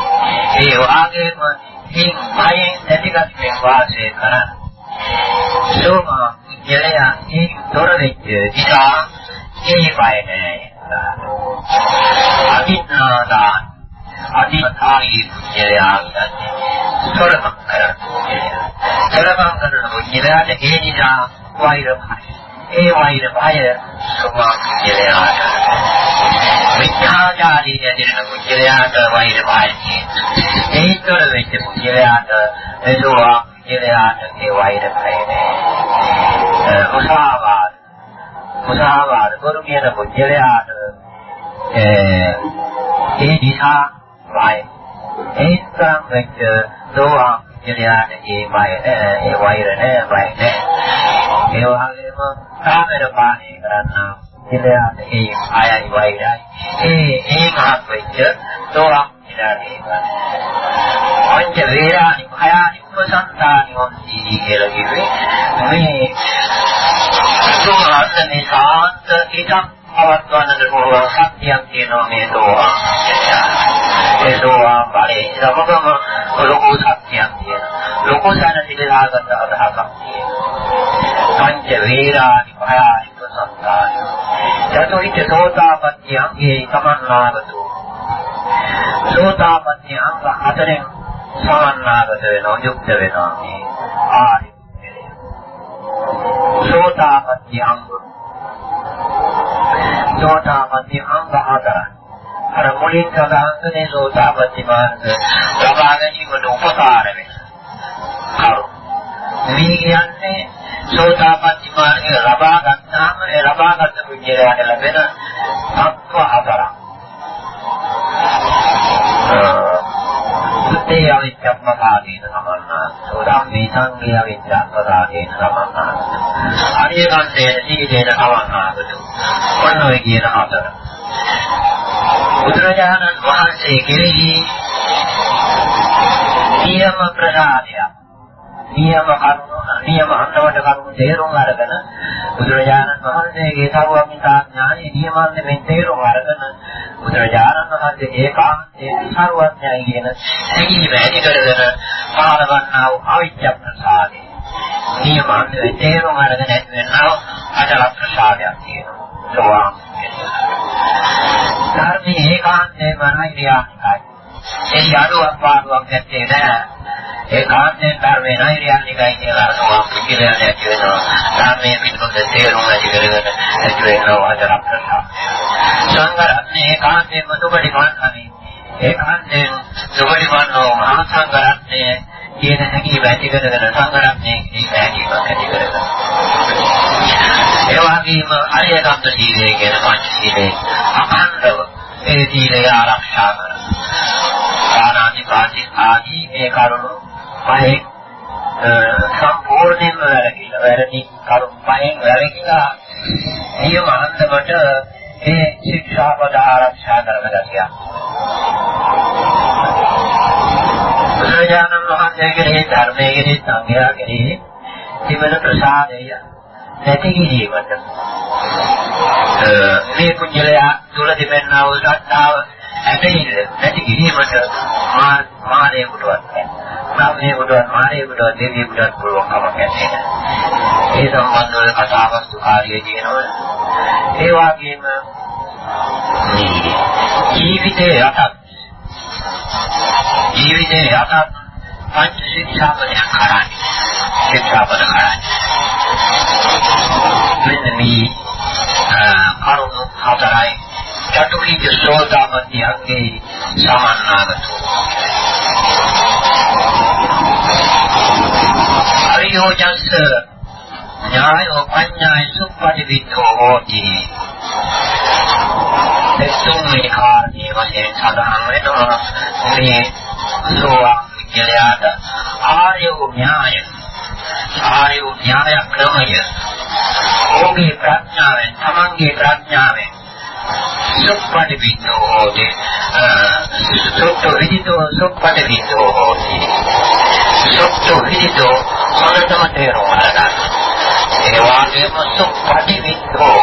ඒ වාගේම හිං භයෙන් ඇතිගත්යෙන් වාසය කරන්නේ. සෝමා ජලය ඒ තොර වෙච්ච නිසා ඒ බය නෑ. අදින්නාදාන අදිතායි ජලය සොරකම් කරන්නේ. සොරකම් කරන මුජලයට ඒ නිසා වෛර භය. ඒ වෛර භය සෝමා ජලයට. මිත්‍යාචාරී ඇදිරෙන මුජලයට වෛර භය. ඒ තොර වෙච්ච මුජලයට එසෝවා ජලයට ඒ වෛර භය නෑ. මුසාවාද මුසාවාද කරු කියන පුජ්‍යලයාට ඒ නිසා වය ඒ තරම් වෙච්ච දෝවා පුජ්‍යලයාට ඒ වය ඒ වෛර නෑ වය නෑ. ඒ වගේම කාමර පාණය කරන්නා පුජ්‍යලයාට ඒ ආයයි වෛරයි. ඒ ඒ මහත් වෙච්ච දෝවා පුජ්‍යලයාට පංච වේරානි භයානි උපසංතානි හොන්ති කියලා කිව්වේ. මේ සෝහාසනේ සාන්ත එකක් පවත්වන්නට පුළුවන් ශක්තියක් තියෙනවා මේ සෝහා. ඒ සෝහා බලේ සමගම ලොකු ශක්තියක් තියෙනවා. ලොකු සැනසෙලාගත අදහසක් තියෙනවා. පංච වේරානි භයානි උපසංතානි. යතෝහිත සෝතාපට්ටි අංගේ සමන්නාගතු. සෝතාපට්ටි අංග හතරෙන් සමන්නාගත වෙනවා යුක්ත වෙනවා මේ ආරි සෝතාපට්ටි අංග සෝතාපට්ටි අංග හතර අර මුලින් සඳහන් කරේ සෝතාපට්ටි මාර්ග ලබා ගැනීමට උපකාර වෙන කරු. මේ කියන්නේ සෝතාපට්ටි මාර්ගය ලබා ගන්නාම ඒ ලබාගත් පුජ්‍යලයට ලැබෙන සත්ව හතරක් සුත්තේ අවිච්ඡප්පකාදීන සමන්නා සෝදාම්මේ සංගේ අවිච්ඡප්පකාදීන සමන්නා හරිය ගන්නේ සීලේන සමන්නාකට ඔන්න ඔය කියන හතර. බුදුරජාණන් වහන්සේ කෙරෙහි නියම ප්‍රසාදයක් නියම කරුණු නියම අන්දමට කරුණු තේරුම් අරගෙන බුදුරජාණන් වහන්සේගේ සරුවමිතා ඥානෙ නියමන්නේ මේ තේරුම් අරගෙන බුදුරජාණන් වහන්සේ ඒකාන්තයෙන් සරුවඥයි කියන හැඟීම ඇති කරගෙන පහළ ගන්නා වූ අවිච්ඡ ප්‍රසාදේ නියමන්නේ තේරුම් අරගෙන ඇති වෙනා අචල ප්‍රසාදයක් තියෙනවා සෝවාන් ධර්මයේ ඒකාන්තයෙන් මනයි ක්‍රියාත්මකයි. ඒ යඩුවක් පාඩුවක් නැත්තේ නෑ. ඒ කාන්තෙන් ධර්මේ නෛර්යානිකයි කියලා අරනවා පිළිලයක් ඇති වෙනවා. ධර්මයේ පිටුපත තේරුම් ඇති කරගෙන ඇති වෙනවා අදරක් කරනවා. සංඝරත්නේ ඒ කාන්තෙන් මුදුබඩි මානකමි. ඒ කාන්තෙන් සුබඩි මානෝ මහා සංඝරත්නේ කියන හැකි වැඩි කරගෙන සංඝරත්නේ ඒ හැකිව ඇති කරගෙන. ඒ වගේම අරියකන්ත සීලය කියන පංච සීලේ අඛණ්ඩව ඒ සීලය ආරක්ෂා කරනවා. ආනාති පාටි ආදී මේ කරුණු පහෙන් සම්පූර්ණයෙන්ම වැරදිලා වැරදි කරුණු පහෙන් වැරදිලා නියම අන්තමට මේ ශික්ෂාපද ආරක්ෂා කරන ගතිය. බුදුරජාණන් වහන්සේ කෙරෙහි ධර්මයේ කෙරෙහි සංඝයා කෙරෙහි තිබෙන ප්‍රසාදය නැති කිරීමට මේ කුජලයා තුල තිබෙනා වූ ශ්‍රද්ධාව ඇතිිල්ල නැති කිරීමට මානෙකුටවත් සාමයෙකුටවත් මානෙකුටවත් දෙවියෙකුටවත් පුළුවන්කමක් නැහැ. ඒ සම්බන්ධව කතාවස්තු කාර්යය කියනවා. ඒ වගේම ජීවිතේ යටත් ජීවිතේ යටත් පංච ශික්ෂාපදයක් කරන්නේ. ශික්ෂාපද කරන්නේ. මෙන්න මේ කරුණු හතරයි චතුරික සෝදාපට්ටි අංගේ සමන්නාගත. පරියෝජස්ස ඥායෝ පඤ්ඤාය සුප්පටිවිද්ධෝ හෝති. එතුමේ කාර්යය වශයෙන් සඳහන් වෙනවා. මේ සෝවා විද්‍යාලයට ආර්ය ඥාය. ආර්ය ඥාය ක්‍රමය ඔහුගේ ප්‍රඥාවෙන් තමන්ගේ ප්‍රඥාවෙන් සුප්පටිවිද්ධෝ හෝති සුප්ප විදිතෝ සුප්පටිවිද්ධෝ හෝති. සුප්ප විදිතෝ හොඳටම තේරුම් ගන්න ඒ වගේම සුප්පටිවිද්ධෝ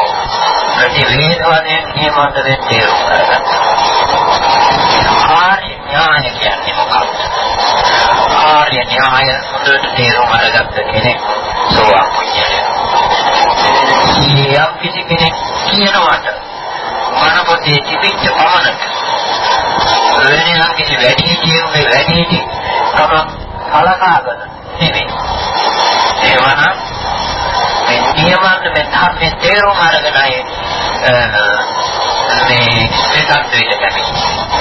ප්‍රතිවේදවදයෙන් නියමතෙන් තේරුම් ගන්න ආර්ය ඥාන කියන්නේ මොකක්ද? ආර්ය ඥාය හොඳට තේරුම් අරගත්ත කෙනෙක් සෝවාන් පුඤ්ඤය යම් කිසි කෙනෙක් කියනවාට මන පොතේ තිබිච්ච පමණට වෙනනම් කිසි වැඩි ජීවුනේ වැඩිටි තම කලකාගෙන නෙමෙයි. ඒවනම් මේ නියමන්න මේ ධර්මයේ තේරුම් අරගෙනයි මේ සිතාත්වයට කැමති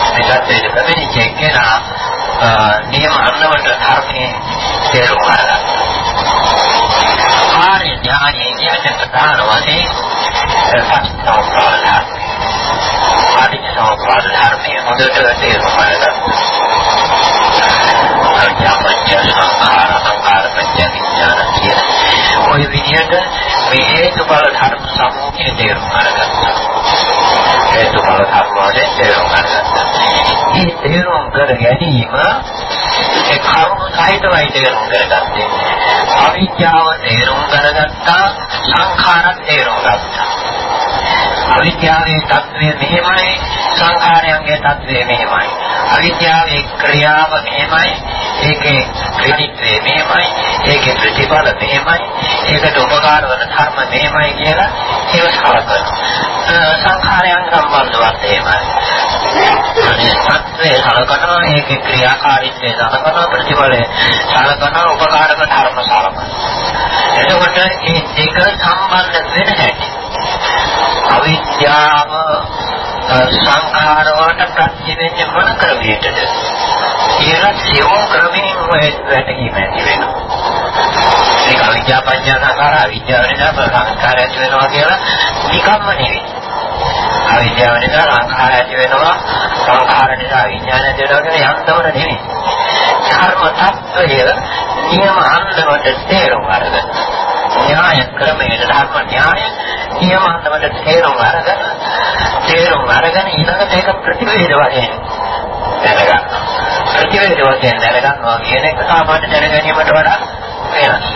සිතාත්වයට කැමති කෙනා නියම අන්නවට ධර්මයේ තේරුම් අරගන්න. ආර්ය ඥානයේ කියන්නේ ප්‍රධාන වශයෙන් සත්‍යෝපාදාන පටිච්චසමුප්පාද ධර්මයේ හොඳට තේරුම් ගන්න. අඥාපඤ්ඤ සංඛාර සංඛාර පඤ්ඤ විඥාන කියන ওই විදිහට මේ හේතුඵල ධර්ම සමූහයේ තේරුම් ගන්නවා. හේතුඵල ධර්ම වලින් තේරුම් ගන්නවා. මේ තේරුම් කර ගැනීම ඒ කරුණු සහිතවයි තේරුම් කරගත්තේ. අවිද්‍යාව තේරුම් කරගත්තා සංඛාර තේරුම් ගත්තා. අවිද්‍යාවේ தත්වය මෙහෙමයි සංඛාරයන්ගේ தත්වය මෙහෙමයි. අවිද්‍යාවේ ක්‍රියාව මෙහෙමයි ඒකේ ක්‍රියාත්වය මෙහෙමයි ඒකේ ප්‍රතිඵල මෙහෙමයි ඒකට උපකාර වන ධර්ම මෙහෙමයි කියලා ඒක සලකනවා සංඛාරයන් සම්බන්ධවත් එහෙමයි. අනේ සලකනවා ඒකේ ක්‍රියාකාරීත්වය සලකනවා ප්‍රතිඵලය සලකනවා උපකාරක ධර්ම සලකනවා එතකොට මේ දෙක සම්බන්ධ වෙන හැටි අවිද්‍යාව සංඛාර වලට ප්‍රත්‍ය වෙන්නේ මොන ක්‍රමයකටද කියලා සියුම් ක්‍රමයෙන් වැටහීම ඇති වෙනවා. ඒක අවිද්‍යාව පඤ්ඤා සංඛාර අවිද්‍යාව නිසා සංඛාර ඇති වෙනවා කියලා නිකම්ම නෙවෙයි. අවිද්‍යාව නිසා සංඛාර ඇති වෙනවා සංඛාර නිසා විඥාන ඇති වෙනවා කියන යන්තමන නෙවෙයි. ධර්ම tattවය නියම අන්දමට තේරුම් අරගන්න න්‍යාය ක්‍රමයේ ධර්ම න්‍යාය නියමාන්තමට තේරුම් අරගෙන තේරුම් අරගෙන ඊළඟට ඒක ප්‍රතිවේද වශයෙන් දැනගන්න. ප්‍රතිවේද වශයෙන් දැනගන්නවා කියන එක සාමාන්‍ය දැනගැනීමට වඩා වෙනස්.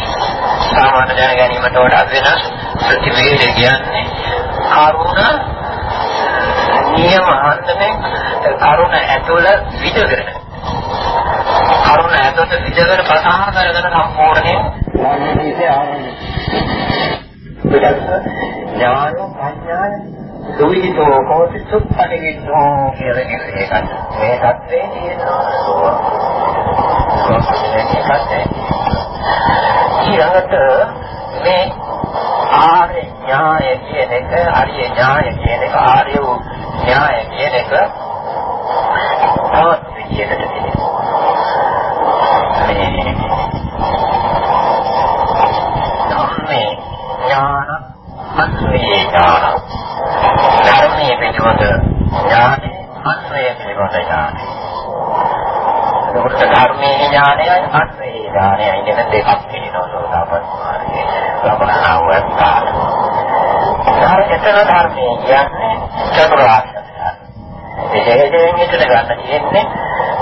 සාමාන්‍ය දැනගැනීමට වඩා වෙනස් ප්‍රතිවේද කියන්නේ කරුණ නියමාන්තයෙන් කරුණ ඇතුළ විදගෙන කරුණ ඇතුළත විදගෙන ප්‍රසහා කරගෙන සම්පූර්ණයෙන් ඥානීය ආරම්භ පිටත් ඥාන පඤ්ඤාය දුවිතෝ කෝටි සුප්පටිවිද්දෝ කියලා කියන එකත් මේ தත්වේ තියෙනවා ඊළඟට මේ ආර්ය ඥාය කියන එක ආර්ය ඥාය කියන එක ආර්ය වූ ඥාය කියන එක. තවත් විදිහකට මේ ඥාන අන්වේ ඥාන. ධර්මයේ පිටවද ඥානෙ අන්වේ පිටවද ඥානෙ එතකොට ධර්මයේ ඥානයයි අන්වේ ඥානයයි කියන දෙකක් තියෙනවා සෝදාපන්න මාර්ගයේ ලබනවත්තාන ධර්මතර ධර්මයේ කියන්නේ චතුරාර්ය විශේෂයෙන් හිතට ගන්න තියෙන්නේ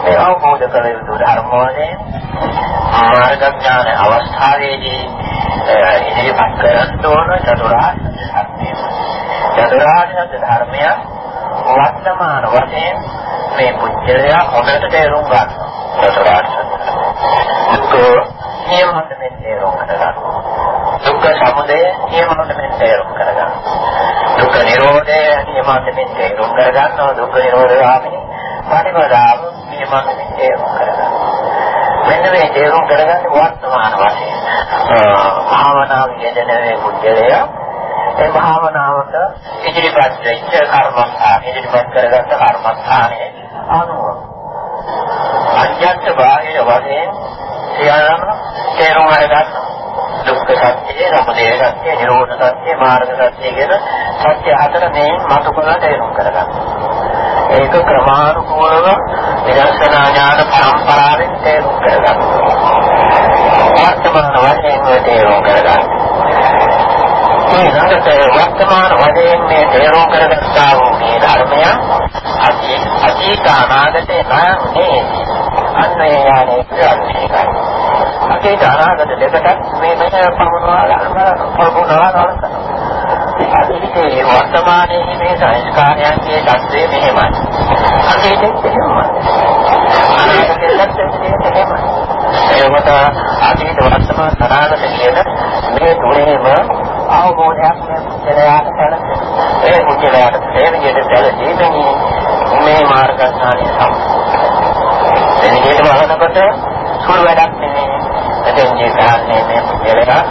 මේ අවබෝධ කළ යුතු ධර්ම වලින් මාර්ග ඥාන අවස්ථාවේදී ඉදිරිපත් කරන්න ඕන චතුරාර්ය ධර්මය. චතුරාර්ය ධර්මය වර්තමාන වශයෙන් මේ පුජ්‍යලයා හොඳට තේරුම් ගන්න. චතුරාර්ය දුක්ඛ නියමයෙන් තේරුම් ගන්න. දුක්ඛ සමුදය නියමයෙන් තේරුම් කරගන්න. දුක්ඛ නිරෝධය නියමයෙන් තේරුම් කරගන්නවා. දුක්ඛ නිරෝධ ගාමිනී පටිපදාව නියමයෙන් තේරුම් කරගන්න. මෙන්න මේ තේරුම් කරගන්න වර්තමාන වශයෙන් භාවනාව යෙදෙන මේ පුද්ගලය ඒ භාවනාවට ඉදිරිපත් වෙච්ච කර්මස්ථාන ඉදිරිපත් කරගත්ත කර්මස්ථානයේ අනුව අජ්ජත් බාහිර වශයෙන් සියල්ලම තේරුම් අරගන්න දුක්ඛ සත්‍ය, සමුදය සත්‍ය, නිරෝධ සත්‍ය, මාර්ග සත්‍ය කියන සත්‍ය හතර මේ මතු කරලා තේරුම් කරගන්න. ඒක ක්‍රමානුකූලව විදර්ශනා ඥාන පරම්පරාවෙන් තේරුම් කරගන්න. වර්තමාන වශයෙන් තේරුම් කරගන්න. මේ ළඟට වර්තමාන වශයෙන් මේ තේරුම් කරගත්තා වූ මේ ධර්මය අතීත අනාගතේ නැහැ අන්න ඒ යානේ කියන්නේ අතීත අනාගත දෙකටත් මේ මෙහෙ පමනවා ගන්න පොරබුණා නවත්තනවා අතීතේ වර්තමානයේ මේ සංස්කාරයන්ගේ தත්ත්වය මෙහෙමයි අතීතෙත් එහෙමයි අනාගතෙත් එහෙමයි ඒකට අතීත වර්තමාන අනාගත කියන මේ තුනේම අවබෝධයක් මේ පුද්ගලයාට සැලසෙන ඒ පුද්ගලයාට ඒ විදිහට සැලසීමෙන් මේ මාර්ගඥානය සම්පූර්ණ එනිදීම බලනකොට සුළු වැඩක් නෙමෙයි එතෙන් මේ කරන්නේ මේ පුද්ගලයා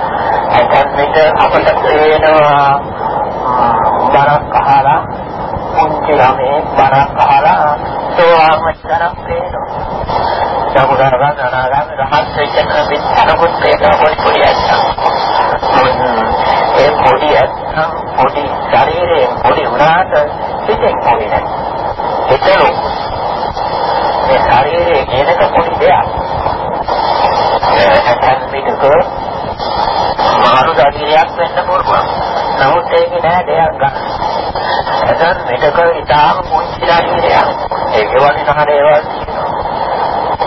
ඇතත් විට අපට පේනවා බරක් අහලා පුංචි ළමේ බරක් අහලා සෝවාන් වෙනක් පේනවා සමුදාරගත අනාගත රහත් වෙච්ච කෙනෙක් අනුකුත් පේනවා පොඩි පොඩි අච්චා ඒ පොඩි ඇත්තම් පොඩි ශරීරයෙන් පොඩි වුණාට හිතෙන් පොඩි නැහැ. හිතලු මේ ශරීරයේ කියනක පොඩි දෙයක්. ඒකත් පිටක මාරු ශරීරයක් වෙන්න පුළුවන්. නමුත් ඒක නෑ දෙයක් ගන්න. එතන පිටක ඉතාම පුංචි ශරීරයක්. ඒක වගේ නහර ඒවා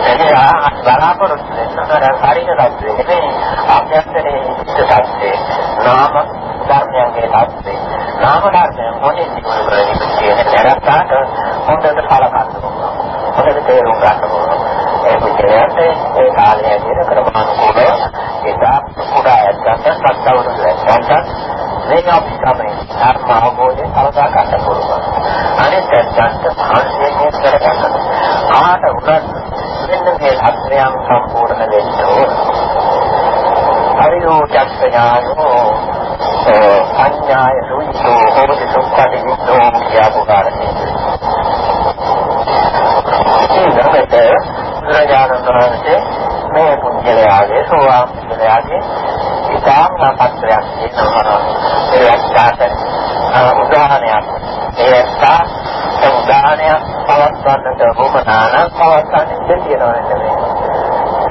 එනිසා බලාපොරොත්තු වෙන ශරීර තත්ත්වය නෙමෙයි. අභ්‍යන්තරයේ තත්ත්වය. නාම ධර්මයන්ගේ තත්ත්වය. නාම ධර්මයන් හොඳින් දිනු කරගෙන කියන දැනගන්නට හොඳට කලකන්න හොඳට තේරුම් ගන්න ඕන ඒ විදිහට ඒ කාලය ඇතුළත ක්‍රමානුකූලව ඒදා කුඩා ඇත්තන්ට සත්‍යවරු ඇත්තන්ට මේක අපි තමයි ධර්ම අවබෝධය කලකා ගන්න පුළුවන් අනිත් ඇත්තන්ට භාෂණය කරගන්න ආට උනත් මෙන්න මේ ධර්මයන් සම්පූර්ණ වෙන්න ඕන හරියෝ චක්ඥානෝ සංඥාය සුවිසෝ හෝති සුප්පටි විද්දෝ කියපු කාරණේ. ඊළඟට බුදුරජාණන් වහන්සේ මේ පුද්ගලයාගේ සෝවාන් පුද්ගලයාගේ ඉතාම පත්‍රයක් තියෙනවා. ඒ ඇත්තට උදාහරණයක්. ඒ ඇත්ත උදාහරණයක් පවත්වන්නට වුණානම් පවත්වන්න දෙන්නවා නෙමෙයි.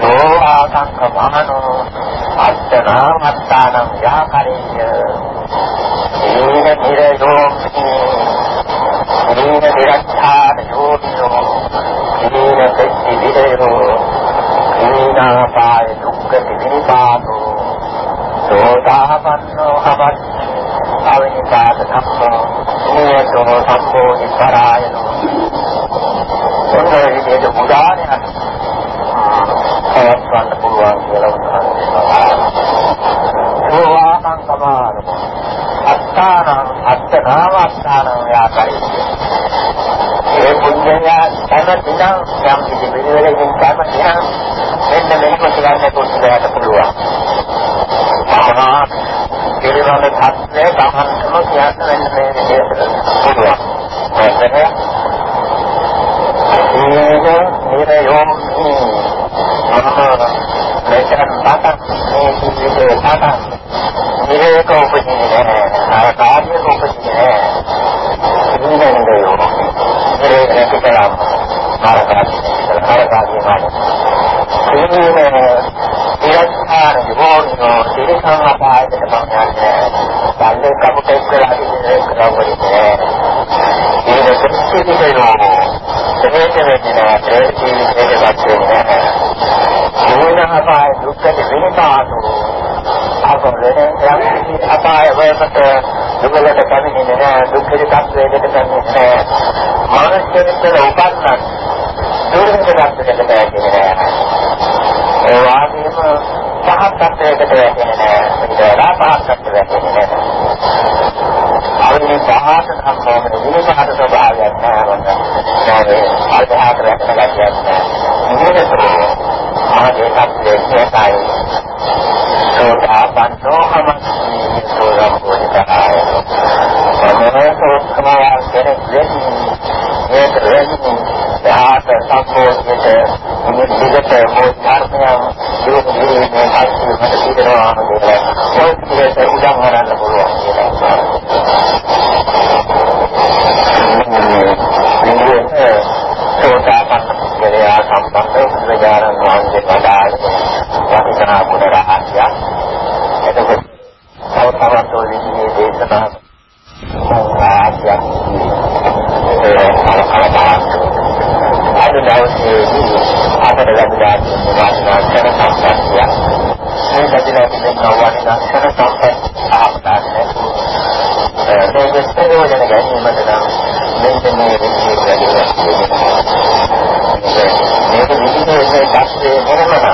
සෝ ආසංක මහනෝ අත්තනා මත්තානම් යාකරේය ඒන නිරයෝ ඒන නිරච්ඡාන යෝනියෝ ඒන දෙච්චි විදයෝ ඒනාපාය දුක්ඛ විනිපාතෝ සෝතාපන්නෝ අවච්චි අවිනිපාත ධම්මෝ නියතෝ සම්බෝධි පරායනෝ ඔන්න විදිහට උදාහරණයක් පවත්වන්න පුළුවන් කියලා සෝවාන් සමාරම අත්තාන අත්තනාව අත්තාන ව්‍යාකරේ ඒ පුණ්‍යයා කැමතිනම් යම් කිසි පිළිවෙලකින් කැමතිනම් මෙන්න මේක කියන්න පුදුලයට පුළුවන් මහා පිළිවෙල ධර්මයේ තමන්ම කියන්න වෙන මේ විදිහට පුළුවන් මොකද ඒක නිරයෝම් මේක පාටක් මේ ජීවිතේ පාටක් නිරේක උපදින්නේ නැහැ අර කාර්යක උපදින්නේ නැහැ ඉන්නේ නේද නිරේක නැතිකලම් ආරකාදී ආරකාදී මාන ඉන්නේ ඉරස්ථාන ජීවෝනෝ සිරිසං අපායට මම යන්නේ බල්ලේ කපුටෙක් කියලා ඉන්නේ කරවන්නේ ඒක සත්‍යතිකයෝ හේත වෙන්නේ නැහැ ඒ ජීවිතේට වෙන්නේ නැහැ මූලහපාය දුක්ඛ විපාකෝ අපරේ යම් අපාය වේකට දුකලට කැමිනේ නැහැ දුක්ඛේ තත්වයකට කැමිනේ නැහැ මානසික උපන්නක් දුර්ගත තත්වයකට කැමිනේ නැහැ ඒ වගේම පහත් තත්වයකට වැටෙන්නේ නැහැ ඒකලා පහත් තත්වයකට වැටෙන්නේ නැහැ අවිනි පහත සම්පූර්ණ විනිපහත ස්වභාවයක් නැහැ වගේ නේද අල්පහත රැකගෙන ගියත් නෑ මාගේ තත්ත්වයේ කියතයි සෝතාපන්නෝ හමස්මි සෝරම්පෝනිකාය මනෝසෝත්කමයන් කෙනෙක් වෙන්නේ ඒක වෙන්නේ යාත සම්පෝෂිත මුදිකට මොධර්මයන් ජීවිතේ මේ ආශ්‍රය මත සිදෙනවා කියලා ඔය විදිහට උදාහරණ පුළුවන් කියලා. මේ සෝතාපන්න පුද්ගලයා සම්බන්ධ බුදුරජාණන් වහන්සේ පදාළ වටිනා ගුණ රහසය. එතකොට තව තවත් ඔය දේශනා සංඝාසයක් ඒ අද දවසේදී අපට ලැබුණා තියෙන වාසනා කරන සම්පත්තිය. මේ ලැබිලා තියෙන වාසනා කරන සම්පත්තිය ආපදාන්නේ. ඒ ප්‍රයෝජන ගැනීමට නම් මෙන්න මේ විදිහට වැඩිලා මේක විදිහේ දැක්කේ මොනමද?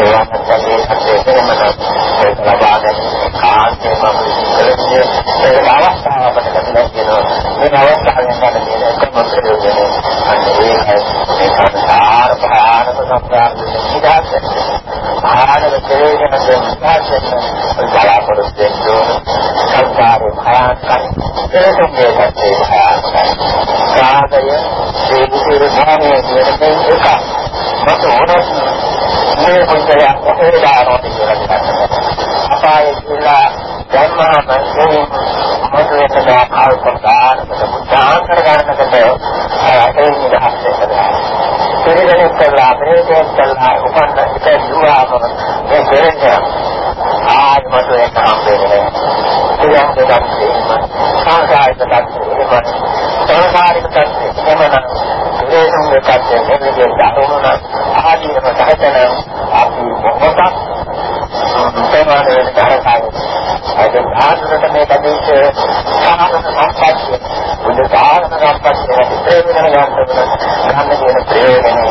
ඒවත් තමයි හදේ මොනමද? ඒක ලබා ගැනීම කාන්තේම කරන්නේ ඒක අවස්ථාවකට ලැබෙනවා කියනවා. මේ අවස්ථාවෙන් ගන්න තියෙන එකම ප්‍රයෝජනය අන්න ඒකයි මේ සංසාර භාරක සම්ප්‍රාප්තිය නිදාස. ආනන්ද ප්‍රයෝජන දෙන්න බලාපොරොත්තු වෙන්න සංසාරේ භයානක ඒකේ පැත්තේ භයානක. කාදය ඒ විදිහට ධර්මයේ කියන එක මත ඕනස් මේ පොතේ අපේ දානෝට කියලා කියනවා. අපායේ කියලා ධර්මහා මනසේ මතයට දාකාල් ප්‍රදාන බුද්ධාන් කරගන්නකට ඒ නිදහස් වෙනවා. පිළිගන්නේ කළා ප්‍රේතයෙන් කළා උපන්න එක දුවාම මේ දෙන්නේ ආයි මතයට හම්බෙන්නේ. ඉතින් දෙයක් දෙන්න සංසාරික තත්ත්වෙ සංසාරික තත්ත්වෙ එමනම් විශේෂම තත්ත්වෙ මෙලෙස දරුණන ආදීනම සහතන අපි මොහොතක් තේමාවේ කරකායි අද ආත්මත මේ කදේශ සාහන සම්පත්තිය බුදු සාහන සම්පත්තිය ප්‍රේමන යන්තම ගන්න කියන ප්‍රයෝජනේ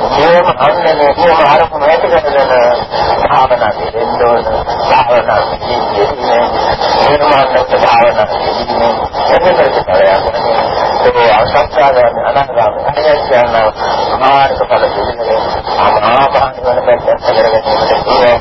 මෙතනව අද ආත්මත මහන්සිය අරගෙන මේම අන්නේ මේම ආරම්භ නැති කරගෙන භාවනා දෙන්න ඕන භාවනා කියන්නේ නිර්මාණක භාවනා කියන්නේ එතනට කරයක් ඒ අවසත්තාවයන් අනාගාමී අනියයන් මාර්ග ඵල දෙන්නේ ආපාන වල පැත්තට කරගෙන ඉන්න